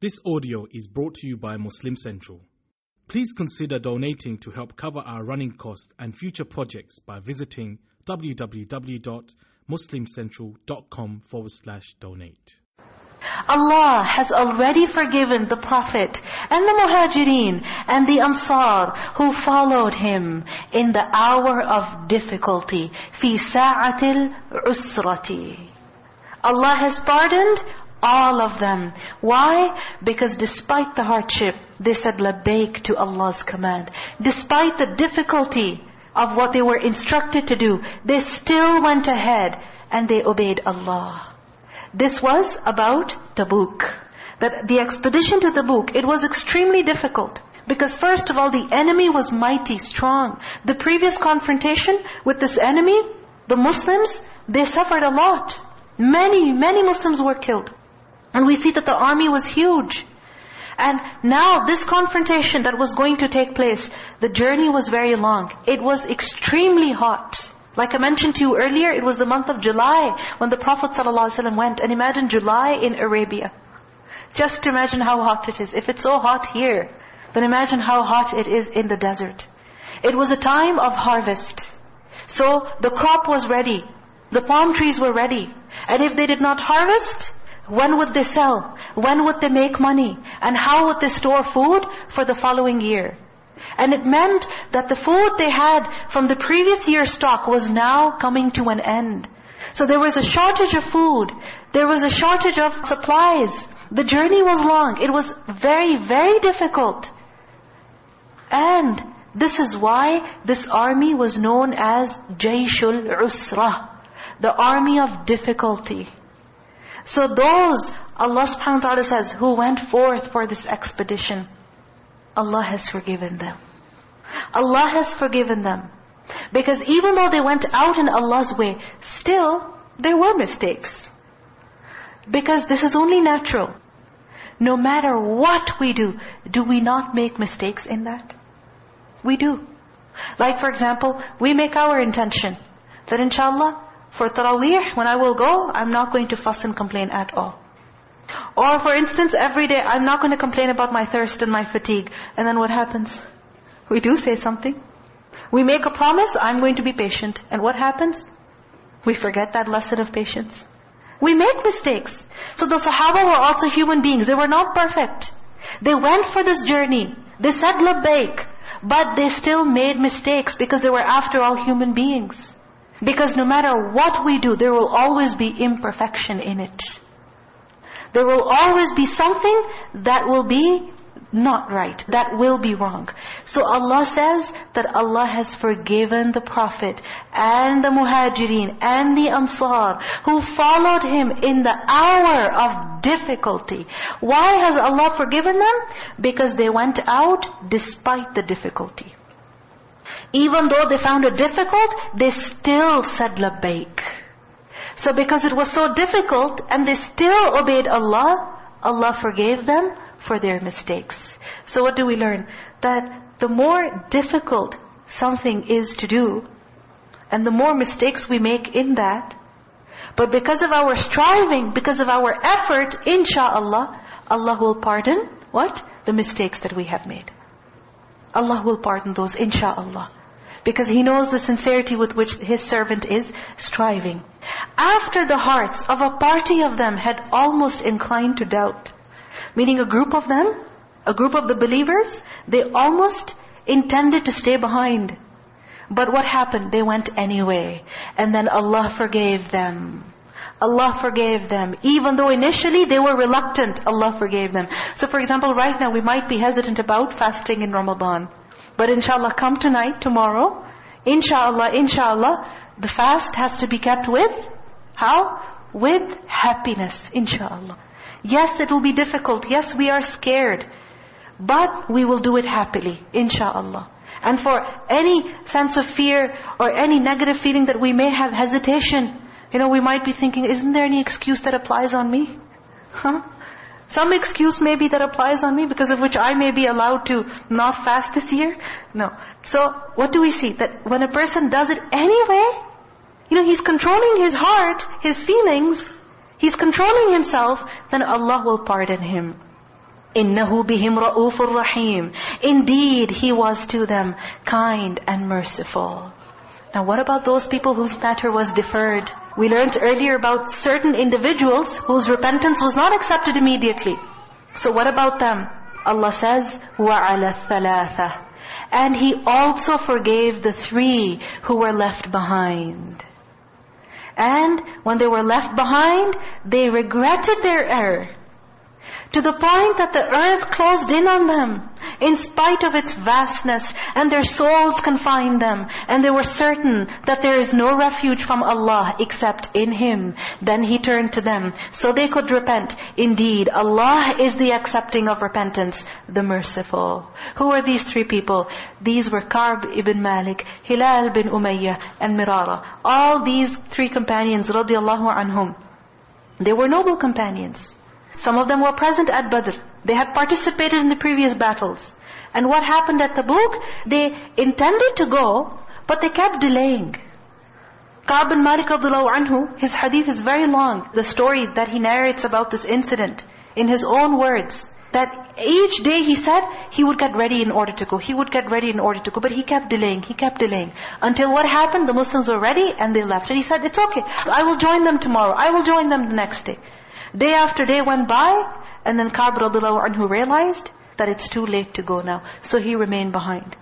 This audio is brought to you by Muslim Central. Please consider donating to help cover our running costs and future projects by visiting www.muslimcentral.com forward slash donate. Allah has already forgiven the Prophet and the Muhajirin and the Ansar who followed him in the hour of difficulty. في ساعة العسرة. Allah has pardoned all of them. Why? Because despite the hardship, they said labbaik to Allah's command. Despite the difficulty of what they were instructed to do, they still went ahead and they obeyed Allah. This was about Tabuk. That the expedition to Tabuk, it was extremely difficult. Because first of all, the enemy was mighty, strong. The previous confrontation with this enemy, the Muslims, they suffered a lot. Many, many Muslims were killed. And we see that the army was huge. And now this confrontation that was going to take place, the journey was very long. It was extremely hot. Like I mentioned to you earlier, it was the month of July when the Prophet ﷺ went. And imagine July in Arabia. Just imagine how hot it is. If it's so hot here, then imagine how hot it is in the desert. It was a time of harvest. So the crop was ready. The palm trees were ready. And if they did not harvest, when would they sell? When would they make money? And how would they store food for the following year? And it meant that the food they had from the previous year's stock was now coming to an end. So there was a shortage of food. There was a shortage of supplies. The journey was long. It was very, very difficult. And this is why this army was known as Jayshul Usra. The army of difficulty. So those, Allah subhanahu wa ta'ala says, who went forth for this expedition, Allah has forgiven them. Allah has forgiven them. Because even though they went out in Allah's way, still there were mistakes. Because this is only natural. No matter what we do, do we not make mistakes in that? We do. Like for example, we make our intention that inshallah, for Taraweeh, when I will go, I'm not going to fuss and complain at all. Or for instance, every day, I'm not going to complain about my thirst and my fatigue. And then what happens? We do say something. We make a promise, I'm going to be patient. And what happens? We forget that lesson of patience. We make mistakes. So the Sahaba were also human beings. They were not perfect. They went for this journey. They said labbaik. But they still made mistakes because they were after all human beings. Because no matter what we do, there will always be imperfection in it. There will always be something that will be not right. That will be wrong. So Allah says that Allah has forgiven the Prophet and the Muhajirin and the Ansar who followed him in the hour of difficulty. Why has Allah forgiven them? Because they went out despite the difficulty. Even though they found it difficult, they still said labbaik. So because it was so difficult and they still obeyed Allah, Allah forgave them for their mistakes. So what do we learn? That the more difficult something is to do, and the more mistakes we make in that, but because of our striving, because of our effort, insha'Allah, Allah will pardon, what? The mistakes that we have made. Allah will pardon those, insha'Allah. Because He knows the sincerity with which His servant is striving. After the hearts of a party of them had almost inclined to doubt, meaning a group of them, a group of the believers, they almost intended to stay behind. But what happened? They went anyway. And then Allah forgave them. Allah forgave them. Even though initially they were reluctant, Allah forgave them. So for example, right now we might be hesitant about fasting in Ramadan. But inshallah, come tonight, tomorrow, inshallah, inshallah, the fast has to be kept with, how? With happiness, inshallah. Yes, it will be difficult. Yes, we are scared. But we will do it happily, inshallah. And for any sense of fear or any negative feeling that we may have hesitation, you know, we might be thinking, isn't there any excuse that applies on me? Huh? Some excuse maybe that applies on me because of which I may be allowed to not fast this year. No. So what do we see? That when a person does it anyway, you know, he's controlling his heart, his feelings, he's controlling himself, then Allah will pardon him. إِنَّهُ بِهِمْ رَؤُوفٌ رَحِيمٌ Indeed, He was to them kind and merciful. Now what about those people whose matter was deferred? We learned earlier about certain individuals whose repentance was not accepted immediately. So what about them? Allah says, وَعَلَى الثَّلَاثَةِ And He also forgave the three who were left behind. And when they were left behind, they regretted their error. To the point that the earth closed in on them, in spite of its vastness, and their souls confined them, and they were certain that there is no refuge from Allah except in Him. Then He turned to them, so they could repent. Indeed, Allah is the accepting of repentance, the merciful. Who are these three people? These were Ka'b ibn Malik, Hilal bin Umayyah, and Murara. All these three companions, radiallahu anhum, they were noble companions. Some of them were present at Badr. They had participated in the previous battles. And what happened at Tabuk? They intended to go, but they kept delaying. Ka'b bin Malik anhu, his hadith is very long. The story that he narrates about this incident in his own words. That each day he said he would get ready in order to go. He would get ready in order to go. But he kept delaying. He kept delaying. Until what happened? The Muslims were ready and they left. And he said, it's okay. I will join them tomorrow. I will join them the next day. Day after day went by, and then Ka'b radiallahu anhu realized that it's too late to go now. So he remained behind.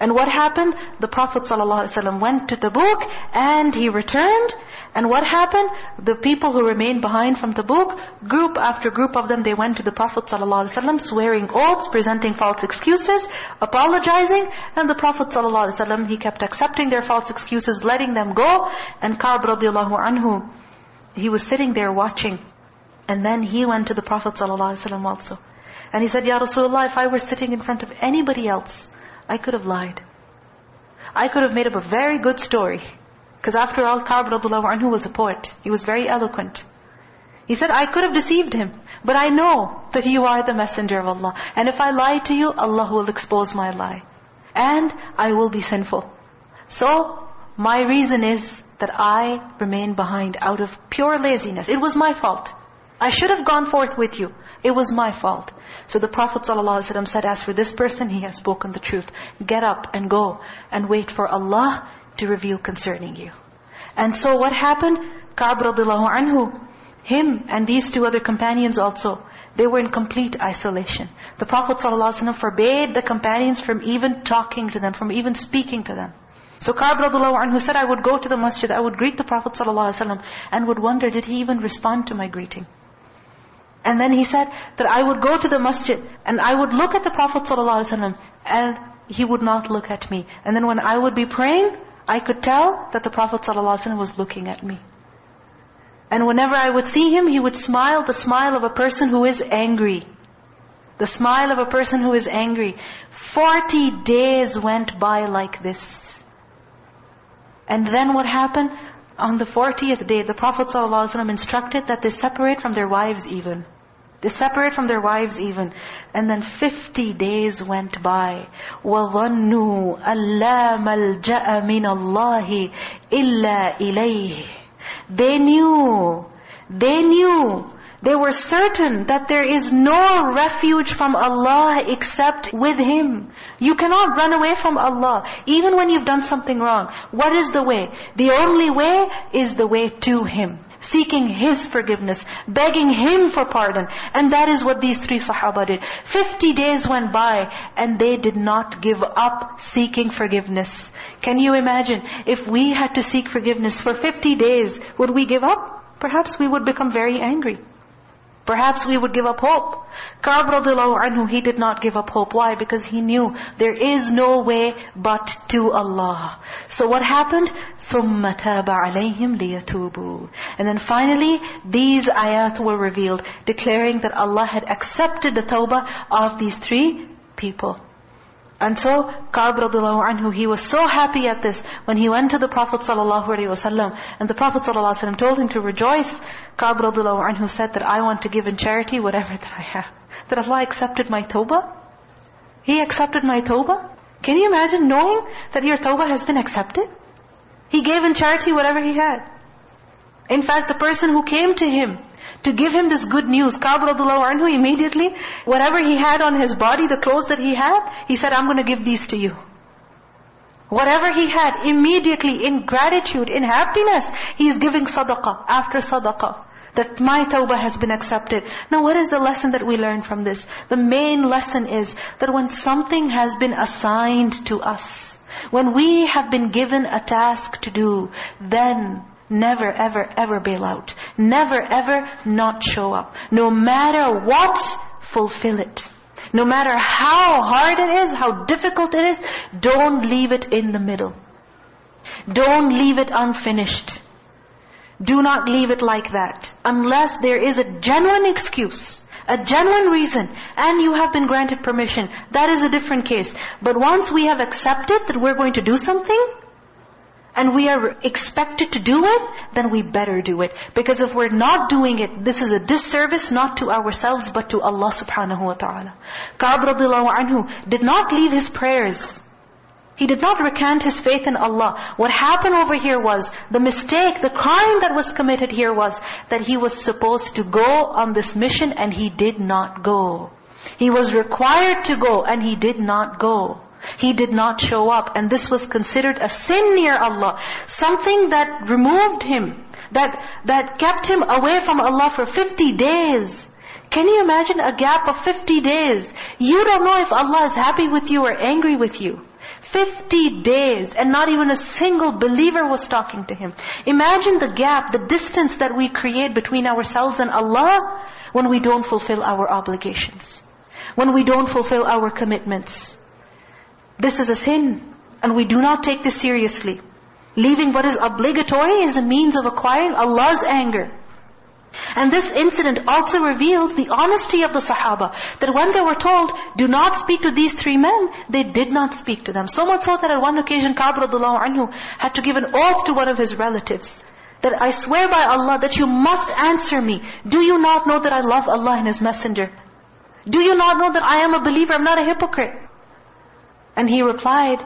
And what happened? The Prophet ﷺ went to Tabuk and he returned. And what happened? The people who remained behind from Tabuk, group after group of them, they went to the Prophet ﷺ swearing oaths, presenting false excuses, apologizing. And the Prophet ﷺ, he kept accepting their false excuses, letting them go. And Ka'b radiallahu anhu, he was sitting there watching. and then he went to the Prophet ﷺ also. And he said, Ya Rasulullah, if I were sitting in front of anybody else, I could have lied. I could have made up a very good story. Because after all, Ka'b anhu was a poet. He was very eloquent. He said, I could have deceived him. But I know that you are the messenger of Allah. And if I lie to you, Allah will expose my lie. And I will be sinful. So, my reason is that I remain behind out of pure laziness. It was my fault. I should have gone forth with you. It was my fault. So the Prophet ﷺ said, as for this person, he has spoken the truth. Get up and go and wait for Allah to reveal concerning you. And so what happened? Ka'b radiallahu anhu, him and these two other companions also, they were in complete isolation. The Prophet ﷺ forbade the companions from even talking to them, from even speaking to them. So Ka'b radiallahu anhu said, I would go to the masjid, I would greet the Prophet ﷺ and would wonder, did he even respond to my greeting? And then he said that I would go to the masjid and I would look at the Prophet ﷺ and he would not look at me. And then when I would be praying, I could tell that the Prophet ﷺ was looking at me. And whenever I would see him, he would smile the smile of a person who is angry. The smile of a person who is angry. Forty days went by like this. And then what happened? on the 40th day, the Prophet ﷺ instructed that they separate from their wives even. They separate from their wives even. And then 50 days went by. وَظَنُّوا أَلَّا مَلْجَأَ مِنَ اللَّهِ إِلَّا إِلَيْهِ They knew, they knew they were certain that there is no refuge from Allah except with Him. You cannot run away from Allah, even when you've done something wrong. What is the way? The only way is the way to Him. Seeking His forgiveness, begging Him for pardon. And that is what these three Sahaba did. Fifty days went by and they did not give up seeking forgiveness. Can you imagine? If we had to seek forgiveness for 50 days, would we give up? Perhaps we would become very angry. Perhaps we would give up hope. Ka'b radiallahu anhu, he did not give up hope. Why? Because he knew there is no way but to Allah. So what happened? ثُمَّ تَابَ عَلَيْهِمْ لِيَتُوبُوا And then finally, these ayat were revealed, declaring that Allah had accepted the tawbah of these three people. And so, Ka'b radiallahu anhu, he was so happy at this when he went to the Prophet ﷺ and the Prophet ﷺ told him to rejoice. Ka'b radiallahu anhu said that I want to give in charity whatever that I have. That Allah accepted my tawbah. He accepted my tawbah. Can you imagine knowing that your tawbah has been accepted? He gave in charity whatever he had. In fact, the person who came to him to give him this good news, Ka'b radiallahu anhu immediately, whatever he had on his body, the clothes that he had, he said, I'm going to give these to you. Whatever he had, immediately in gratitude, in happiness, he is giving sadaqah after sadaqah. That my tawbah has been accepted. Now what is the lesson that we learn from this? The main lesson is that when something has been assigned to us, when we have been given a task to do, then never ever ever bail out. Never ever not show up. No matter what, fulfill it. No matter how hard it is, how difficult it is, don't leave it in the middle. Don't leave it unfinished. Do not leave it like that. Unless there is a genuine excuse, a genuine reason, and you have been granted permission. That is a different case. But once we have accepted that we're going to do something, and we are expected to do it, then we better do it. Because if we're not doing it, this is a disservice not to ourselves but to Allah subhanahu wa ta'ala. Ka'b radiallahu anhu did not leave his prayers. He did not recant his faith in Allah. What happened over here was, the mistake, the crime that was committed here was, that he was supposed to go on this mission and he did not go. He was required to go and he did not go. He did not show up. And this was considered a sin near Allah. Something that removed him, that, that kept him away from Allah for 50 days. Can you imagine a gap of 50 days? You don't know if Allah is happy with you or angry with you. 50 days and not even a single believer was talking to him. Imagine the gap, the distance that we create between ourselves and Allah when we don't fulfill our obligations. When we don't fulfill our commitments. This is a sin and we do not take this seriously. Leaving what is obligatory is a means of acquiring Allah's anger. And this incident also reveals the honesty of the Sahaba. That when they were told, do not speak to these three men, they did not speak to them. So much so that at one occasion, Ka'b radiallahu anhu had to give an oath to one of his relatives. That I swear by Allah that you must answer me. Do you not know that I love Allah and His Messenger? Do you not know that I am a believer, I'm not a hypocrite? And he replied,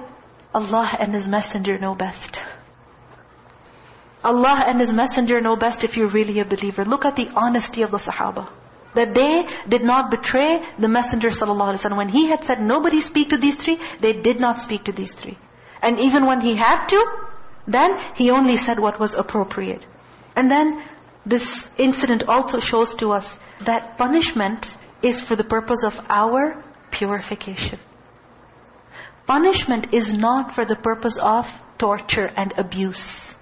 Allah and His Messenger know best. Allah and His Messenger know best if you're really a believer. Look at the honesty of the Sahaba. That they did not betray the Messenger ﷺ. When he had said, nobody speak to these three, they did not speak to these three. And even when he had to, then he only said what was appropriate. And then this incident also shows to us that punishment is for the purpose of our purification. Punishment is not for the purpose of torture and abuse.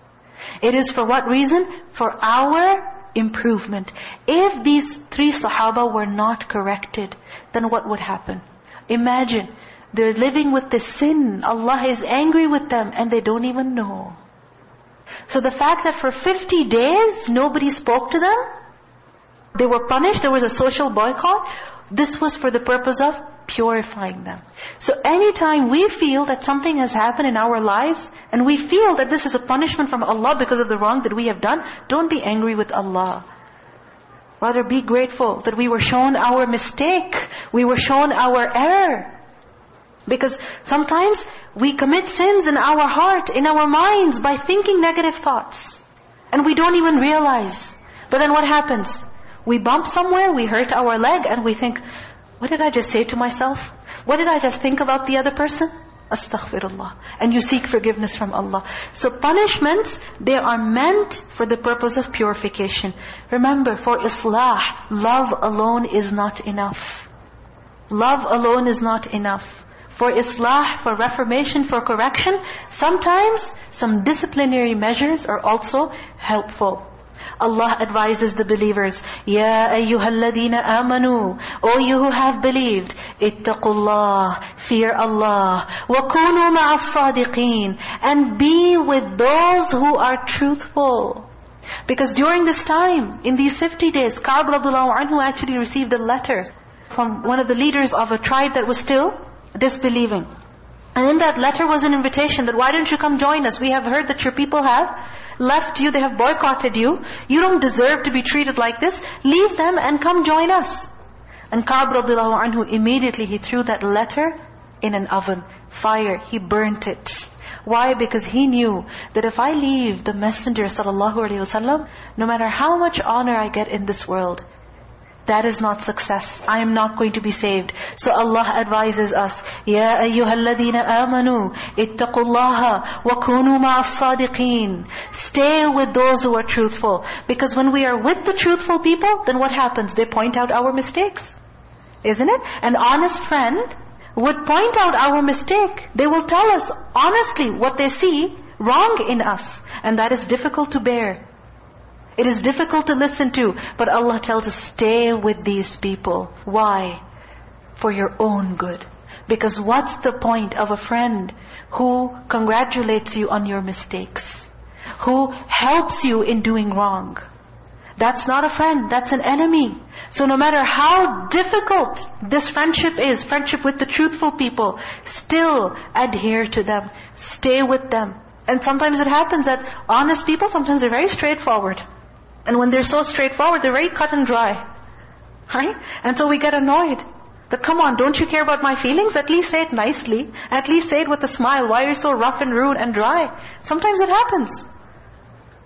It is for what reason? For our improvement. If these three Sahaba were not corrected, then what would happen? Imagine, they're living with this sin. Allah is angry with them and they don't even know. So the fact that for 50 days, nobody spoke to them, they were punished, there was a social boycott, this was for the purpose of purifying them. So anytime we feel that something has happened in our lives, and we feel that this is a punishment from Allah because of the wrong that we have done, don't be angry with Allah. Rather be grateful that we were shown our mistake. We were shown our error. Because sometimes we commit sins in our heart, in our minds, by thinking negative thoughts. And we don't even realize. But then what happens? We bump somewhere, we hurt our leg, and we think, what did I just say to myself? What did I just think about the other person? Astaghfirullah. And you seek forgiveness from Allah. So punishments, they are meant for the purpose of purification. Remember, for islah, love alone is not enough. Love alone is not enough. For islah, for reformation, for correction, sometimes some disciplinary measures are also helpful. Allah advises the believers, Ya ayyuhalladhina amanu, O you who have believed, ittaqullah, fear Allah, وَكُونُوا مَعَ الصَّادِقِينَ And be with those who are truthful. Because during this time, in these 50 days, Ka'b radiallahu anhu actually received a letter from one of the leaders of a tribe that was still disbelieving. And in that letter was an invitation that why don't you come join us? We have heard that your people have left you, they have boycotted you. You don't deserve to be treated like this. Leave them and come join us. And Ka'b radiallahu anhu, immediately he threw that letter in an oven. Fire, he burnt it. Why? Because he knew that if I leave the Messenger ﷺ, no matter how much honor I get in this world, that is not success. I am not going to be saved. So Allah advises us, Ya ayyuhalladhina amanu, ittaqullaha wa kunu ma'as-sadiqeen. Stay with those who are truthful. Because when we are with the truthful people, then what happens? They point out our mistakes. Isn't it? An honest friend would point out our mistake. They will tell us honestly what they see wrong in us. And that is difficult to bear. It is difficult to listen to, but Allah tells us, stay with these people. Why? For your own good. Because what's the point of a friend who congratulates you on your mistakes? Who helps you in doing wrong? That's not a friend, that's an enemy. So no matter how difficult this friendship is, friendship with the truthful people, still adhere to them. Stay with them. And sometimes it happens that honest people, sometimes they're very straightforward. And when they're so straightforward, they're very cut and dry. Right? And so we get annoyed. That come on, don't you care about my feelings? At least say it nicely. At least say it with a smile. Why are you so rough and rude and dry? Sometimes it happens.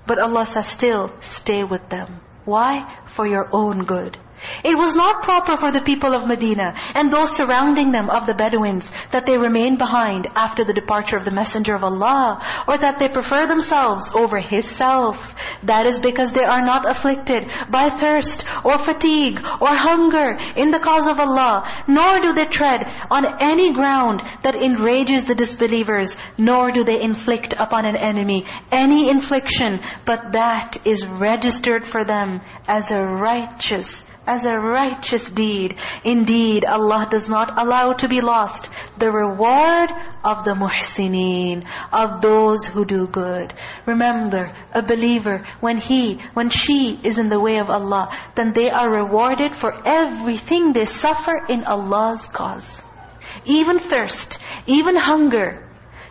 But Allah says still, stay with them. Why? For your own good. It was not proper for the people of Medina and those surrounding them of the Bedouins that they remain behind after the departure of the Messenger of Allah or that they prefer themselves over His self. That is because they are not afflicted by thirst or fatigue or hunger in the cause of Allah, nor do they tread on any ground that enrages the disbelievers, nor do they inflict upon an enemy any infliction, but that is registered for them as a righteous as a righteous deed. Indeed, Allah does not allow to be lost the reward of the muhsineen, of those who do good. Remember, a believer, when he, when she is in the way of Allah, then they are rewarded for everything they suffer in Allah's cause. Even thirst, even hunger,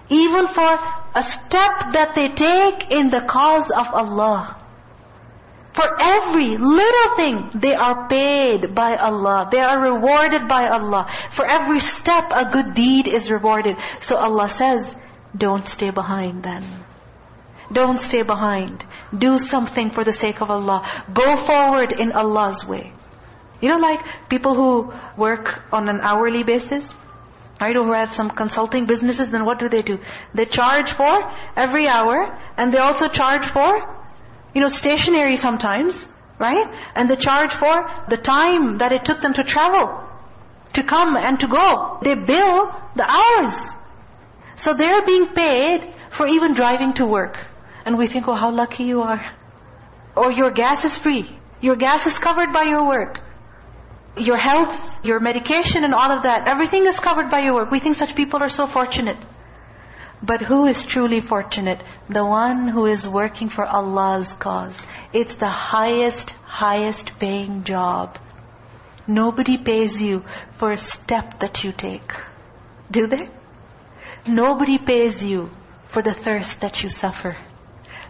even for a step that they take in the cause of Allah. For every little thing, they are paid by Allah. They are rewarded by Allah. For every step, a good deed is rewarded. So Allah says, don't stay behind then. Don't stay behind. Do something for the sake of Allah. Go forward in Allah's way. You know like people who work on an hourly basis? Right, who have some consulting businesses, then what do they do? They charge for every hour, and they also charge for you know, stationary sometimes, right? And they charge for the time that it took them to travel, to come and to go. They bill the hours. So they're being paid for even driving to work. And we think, oh, how lucky you are. Or your gas is free. Your gas is covered by your work. Your health, your medication and all of that, everything is covered by your work. We think such people are so fortunate. But who is truly fortunate? The one who is working for Allah's cause. It's the highest, highest paying job. Nobody pays you for a step that you take. Do they? Nobody pays you for the thirst that you suffer.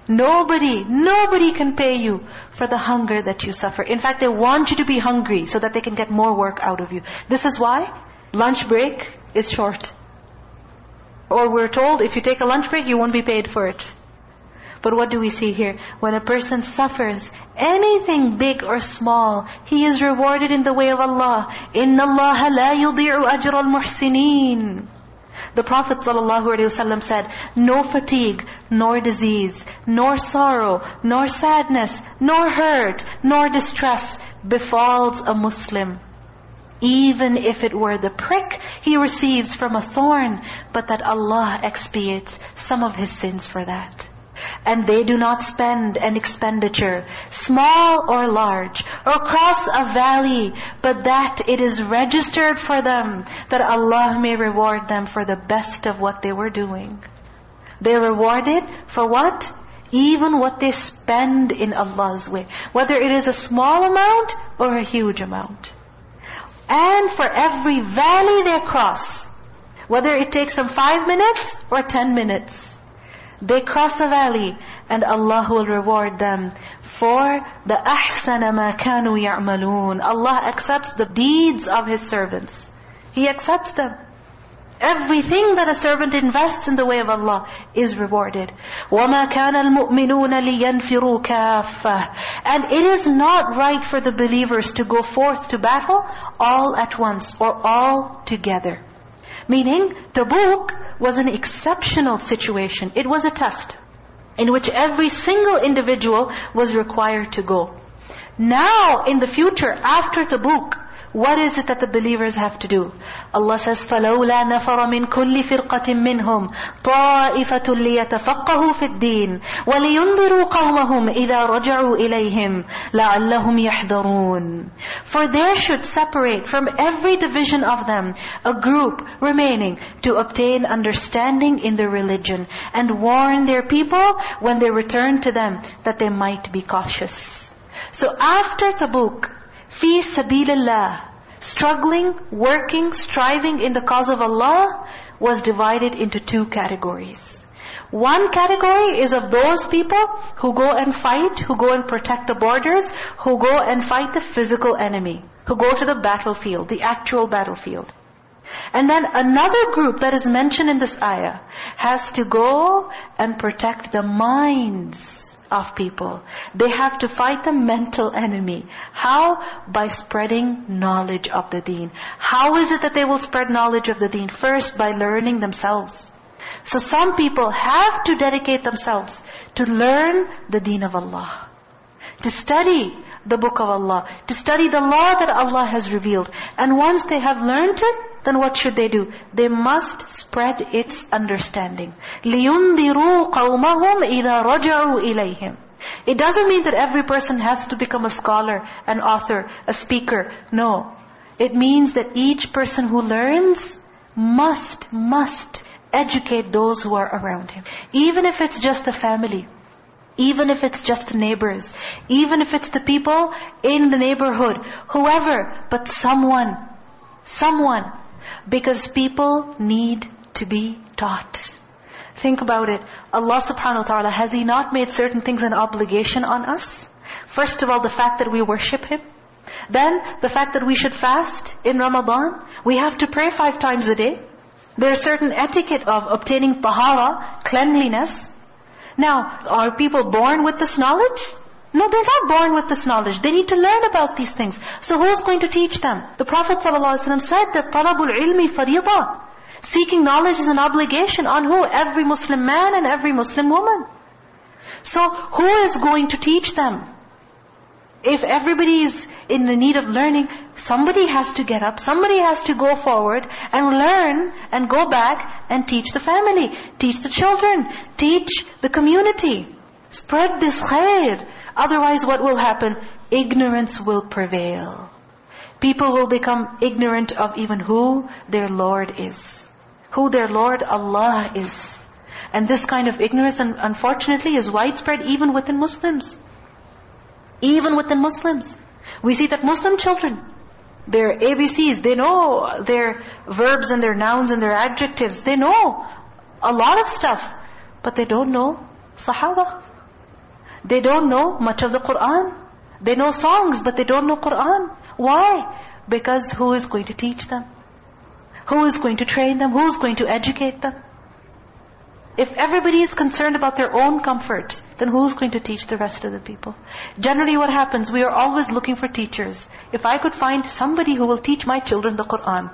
Nobody, nobody can pay you for the hunger that you suffer. In fact, they want you to be hungry so that they can get more work out of you. This is why lunch break is short. Or we're told if you take a lunch break, you won't be paid for it. But what do we see here? When a person suffers anything big or small, he is rewarded in the way of Allah. إِنَّ اللَّهَ لَا يُضِيعُ أَجْرَ الْمُحْسِنِينَ The Prophet ﷺ said, No fatigue, nor disease, nor sorrow, nor sadness, nor hurt, nor distress befalls a Muslim even if it were the prick he receives from a thorn, but that Allah expiates some of his sins for that. And they do not spend an expenditure, small or large, or cross a valley, but that it is registered for them, that Allah may reward them for the best of what they were doing. They're rewarded for what? Even what they spend in Allah's way. Whether it is a small amount or a huge amount. And for every valley they cross, whether it takes them five minutes or ten minutes, they cross a valley and Allah will reward them for the أَحْسَنَ مَا كَانُوا يَعْمَلُونَ Allah accepts the deeds of His servants. He accepts them. Everything that a servant invests in the way of Allah is rewarded. وَمَا كَانَ الْمُؤْمِنُونَ لِيَنْفِرُوا كَافَّةً And it is not right for the believers to go forth to battle all at once or all together. Meaning, Tabuk was an exceptional situation. It was a test in which every single individual was required to go. Now, in the future, after Tabuk, what is it that the believers have to do? Allah says, فَلَوْلَا نَفَرَ مِنْ كُلِّ فِرْقَةٍ مِّنْهُمْ طَائِفَةٌ لِيَتَفَقَّهُوا فِي الدِّينِ وَلِيُنْذِرُوا قَوْمَهُمْ إِذَا رَجَعُوا إِلَيْهِمْ لَعَلَّهُمْ يَحْذَرُونَ For there should separate from every division of them a group remaining to obtain understanding in their religion and warn their people when they return to them that they might be cautious. So after Tabuk, fi sabilillah, struggling, working, striving in the cause of Allah was divided into two categories. One category is of those people who go and fight, who go and protect the borders, who go and fight the physical enemy, who go to the battlefield, the actual battlefield. And then another group that is mentioned in this ayah has to go and protect the minds of people. They have to fight the mental enemy. How? By spreading knowledge of the deen. How is it that they will spread knowledge of the deen? First, by learning themselves. So some people have to dedicate themselves to learn the deen of Allah. To study the book of Allah. To study the law that Allah has revealed. And once they have learned it, then what should they do? They must spread its understanding. لِيُنْذِرُوا قَوْمَهُمْ إِذَا رَجَعُوا إِلَيْهِمْ It doesn't mean that every person has to become a scholar, an author, a speaker. No. It means that each person who learns must, must educate those who are around him. Even if it's just the family. Even if it's just the neighbors. Even if it's the people in the neighborhood. Whoever, but someone. Someone because people need to be taught. Think about it. Allah subhanahu wa ta'ala, has He not made certain things an obligation on us? First of all, the fact that we worship Him. Then, the fact that we should fast in Ramadan. We have to pray five times a day. There's certain etiquette of obtaining tahara, cleanliness. Now, are people born with this knowledge? No, they're not born with this knowledge. They need to learn about these things. So who's going to teach them? The Prophet ﷺ said that طَلَبُ الْعِلْمِ فَرِيضًا Seeking knowledge is an obligation on who? Every Muslim man and every Muslim woman. So who is going to teach them? If everybody is in the need of learning, somebody has to get up, somebody has to go forward and learn and go back and teach the family, teach the children, teach the community. Spread this khair. Otherwise what will happen? Ignorance will prevail. People will become ignorant of even who their Lord is. Who their Lord Allah is. And this kind of ignorance, unfortunately, is widespread even within Muslims. Even within Muslims. We see that Muslim children, their ABCs, they know their verbs and their nouns and their adjectives. They know a lot of stuff. But they don't know Sahaba. They don't know much of the Qur'an. They know songs, but they don't know Qur'an. Why? Because who is going to teach them? Who is going to train them? Who is going to educate them? If everybody is concerned about their own comfort, then who's going to teach the rest of the people? Generally what happens, we are always looking for teachers. If I could find somebody who will teach my children the Qur'an,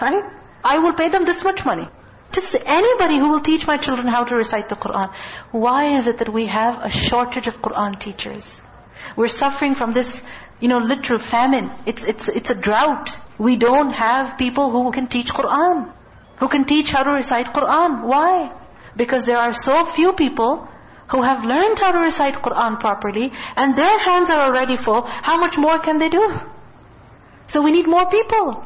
right? I will pay them this much money. Just anybody who will teach my children how to recite the Qur'an. Why is it that we have a shortage of Qur'an teachers? We're suffering from this, you know, literal famine. It's, it's, it's a drought. We don't have people who can teach Qur'an. Who can teach how to recite Qur'an. Why? Because there are so few people who have learned how to recite Qur'an properly and their hands are already full. How much more can they do? So we need more people.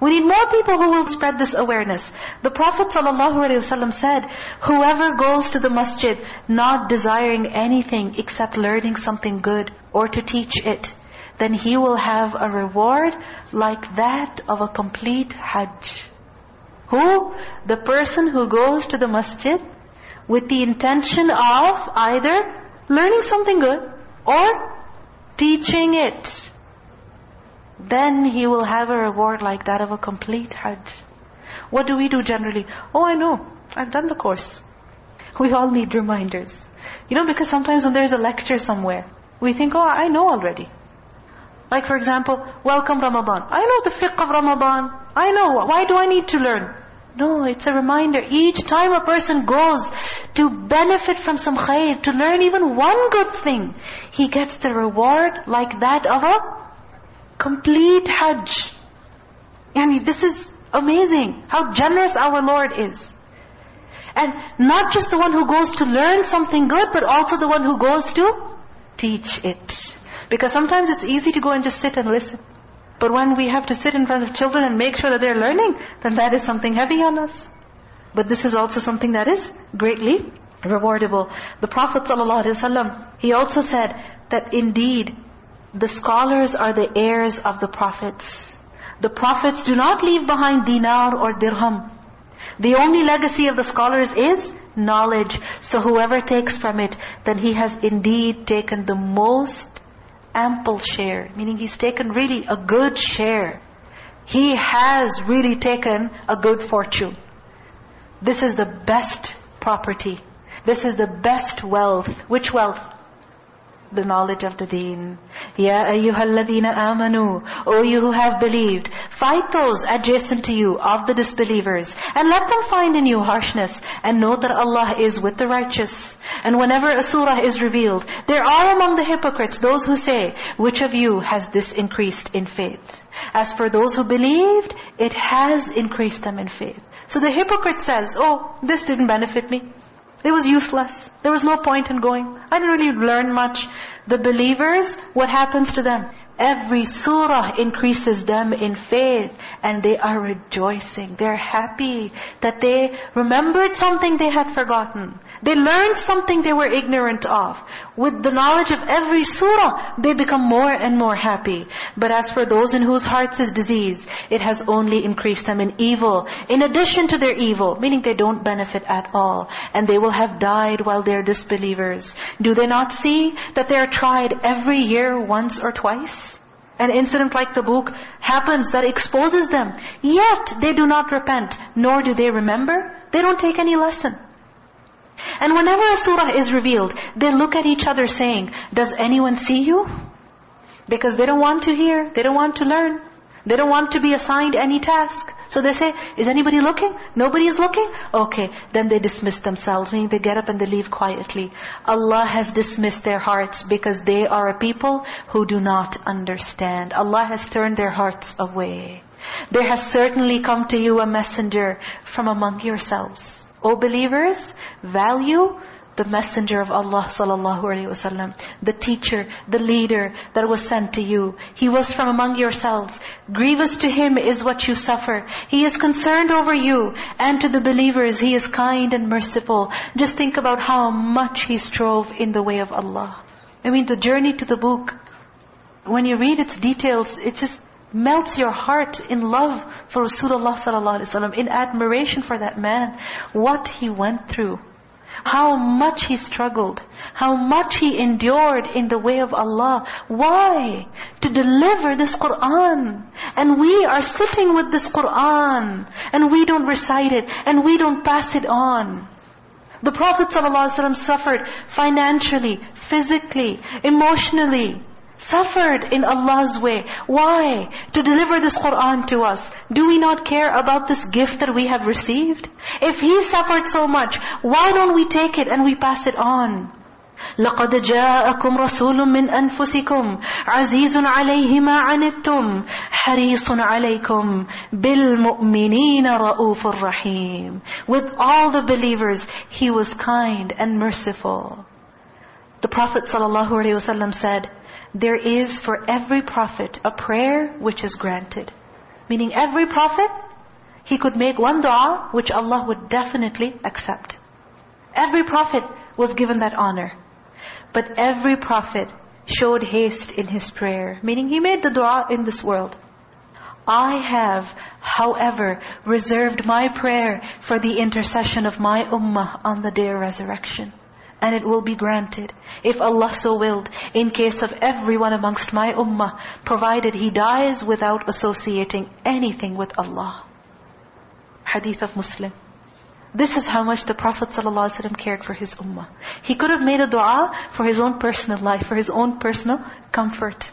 We need more people who will spread this awareness. The Prophet ﷺ said, whoever goes to the masjid not desiring anything except learning something good or to teach it, then he will have a reward like that of a complete hajj. Who? The person who goes to the masjid with the intention of either learning something good or teaching it then he will have a reward like that of a complete hajj. What do we do generally? Oh, I know. I've done the course. We all need reminders. You know, because sometimes when there's a lecture somewhere, we think, oh, I know already. Like for example, welcome Ramadan. I know the fiqh of Ramadan. I know. Why do I need to learn? No, it's a reminder. Each time a person goes to benefit from some khair, to learn even one good thing, he gets the reward like that of a complete hajj. Mean, this is amazing. How generous our Lord is. And not just the one who goes to learn something good, but also the one who goes to teach it. Because sometimes it's easy to go and just sit and listen. But when we have to sit in front of children and make sure that they're learning, then that is something heavy on us. But this is also something that is greatly rewardable. The Prophet ﷺ, he also said that indeed, the scholars are the heirs of the prophets. The prophets do not leave behind dinar or dirham. The only legacy of the scholars is knowledge. So whoever takes from it, then he has indeed taken the most ample share. Meaning he's taken really a good share. He has really taken a good fortune. This is the best property. This is the best wealth. Which wealth? The knowledge of the deen. Ya ayyuhalladhina amanu. O you who have believed. Fight those adjacent to you of the disbelievers. And let them find in you harshness. And know that Allah is with the righteous. And whenever a surah is revealed, there are among the hypocrites those who say, which of you has this increased in faith? As for those who believed, it has increased them in faith. So the hypocrite says, oh, this didn't benefit me. It was useless. There was no point in going. I didn't really learn much. The believers, what happens to them? Every surah increases them in faith and they are rejoicing. They're happy that they remembered something they had forgotten. They learned something they were ignorant of. With the knowledge of every surah, they become more and more happy. But as for those in whose hearts is disease, it has only increased them in evil. In addition to their evil, meaning they don't benefit at all. And they will have died while they're disbelievers. Do they not see that they are tried every year once or twice? An incident like Tabuk happens that exposes them. Yet they do not repent, nor do they remember. They don't take any lesson. And whenever a surah is revealed, they look at each other saying, does anyone see you? Because they don't want to hear, they don't want to learn. They don't want to be assigned any task. So they say, is anybody looking? Nobody is looking? Okay, then they dismiss themselves, meaning they get up and they leave quietly. Allah has dismissed their hearts because they are a people who do not understand. Allah has turned their hearts away. There has certainly come to you a messenger from among yourselves. O believers, value the messenger of Allah sallallahu alaihi wasallam, the teacher, the leader that was sent to you. He was from among yourselves. Grievous to him is what you suffer. He is concerned over you. And to the believers, He is kind and merciful. Just think about how much He strove in the way of Allah. I mean, the journey to Tabuk, when you read its details, it just melts your heart in love for Rasulullah sallallahu alaihi wasallam, in admiration for that man, what he went through. How much he struggled. How much he endured in the way of Allah. Why? To deliver this Qur'an. And we are sitting with this Qur'an. And we don't recite it. And we don't pass it on. The Prophet ﷺ suffered financially, physically, emotionally suffered in Allah's way. Why? To deliver this Qur'an to us. Do we not care about this gift that we have received? If He suffered so much, why don't we take it and we pass it on? لَقَدْ جَاءَكُمْ رَسُولٌ مِّنْ أَنفُسِكُمْ عَزِيزٌ عَلَيْهِ مَا عَنِتُّمْ حَرِيصٌ عَلَيْكُمْ بِالْمُؤْمِنِينَ رَؤُوفٌ رَحِيمٌ With all the believers, He was kind and merciful. The Prophet ﷺ said, there is for every prophet a prayer which is granted. Meaning every prophet, he could make one dua which Allah would definitely accept. Every prophet was given that honor. But every prophet showed haste in his prayer. Meaning he made the dua in this world. I have, however, reserved my prayer for the intercession of my ummah on the day of resurrection and it will be granted. If Allah so willed, in case of everyone amongst my ummah, provided he dies without associating anything with Allah. Hadith of Muslim. This is how much the Prophet ﷺ cared for his ummah. He could have made a dua for his own personal life, for his own personal comfort.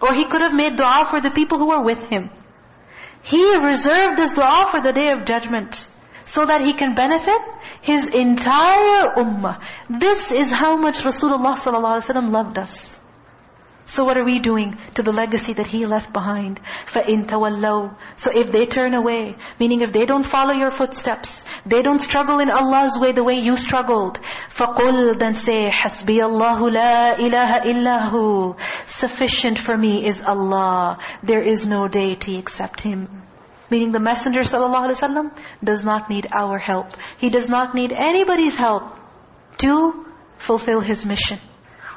Or he could have made dua for the people who were with him. He reserved this dua for the day of judgment so that he can benefit his entire ummah. This is how much Rasulullah ﷺ loved us. So what are we doing to the legacy that he left behind? فَإِن تَوَلَّوْا So if they turn away, meaning if they don't follow your footsteps, they don't struggle in Allah's way the way you struggled, فَقُلْ Then say, حَسْبِيَ اللَّهُ لَا إِلَهَ إِلَّا هُ Sufficient for me is Allah. There is no deity except Him. Meaning the Messenger ﷺ does not need our help. He does not need anybody's help to fulfill His mission.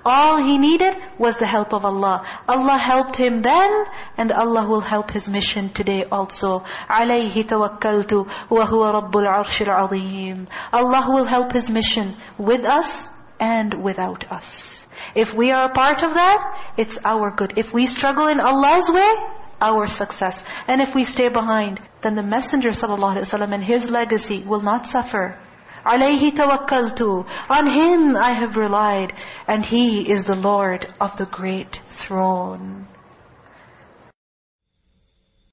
All he needed was the help of Allah. Allah helped him then, and Allah will help his mission today also. عَلَيْهِ تَوَكَّلْتُ وَهُوَ رَبُّ الْعَرْشِ الْعَظِيمِ Allah will help his mission with us and without us. If we are a part of that, it's our good. If we struggle in Allah's way, our success. And if we stay behind, then the Messenger ﷺ and his legacy will not suffer. عَلَيْهِ تَوَكَّلْتُ On Him I have relied, and He is the Lord of the great throne.